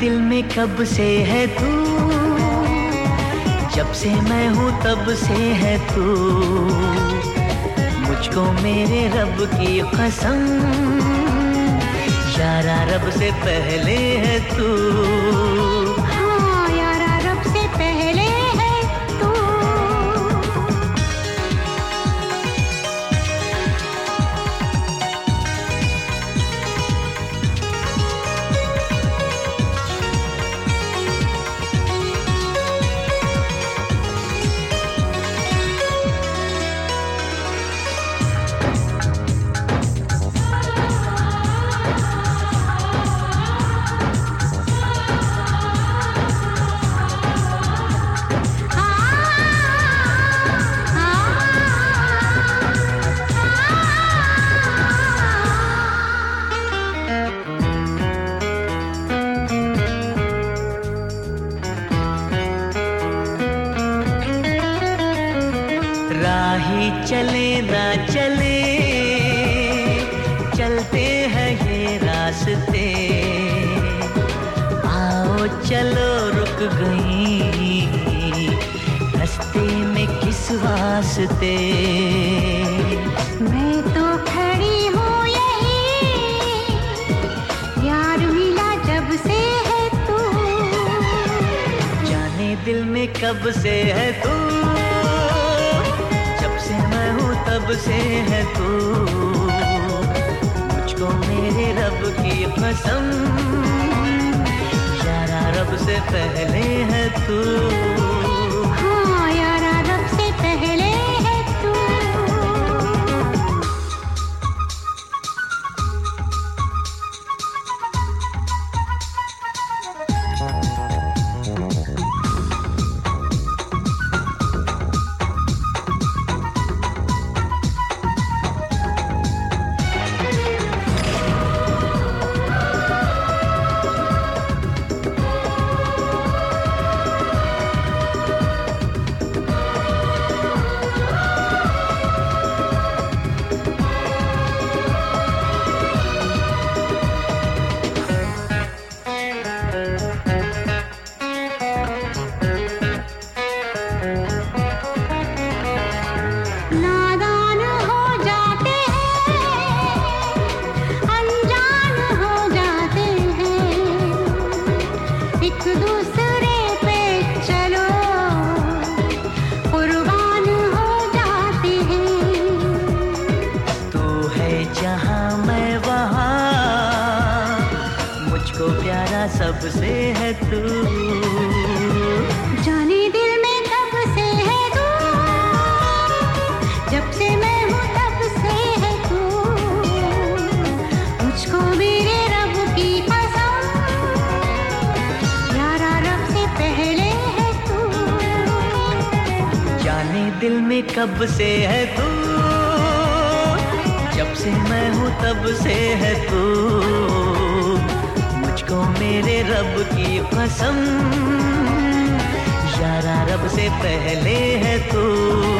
दिल में कब से है तू? जब से मैं हूँ तब से है तू। मुझको मेरे रब की कसम, यारा रब से पहले है तू। राही चले ना चले चलते हैं ये रास्ते। आओ चलो रुक गई रास्ते में किस वास्ते? मैं तो खड़ी हूँ यही यार मिला जब से है तू। जाने दिल में कब से है तू? हूँ तब से है तू। मुझको मेरे रब की पसंद यारा रब से पहले है तू। सबसे है तू? जाने दिल में कब से है तू? जब से मैं हूँ तब से है तू? मुझको मेरे रब की कसम यारा रब से पहले है तू। जाने दिल में कब से है तू? जब से मैं हूँ तब से है तू। मुझको मेरे रब की कसम। यारा रब से पहले है तू।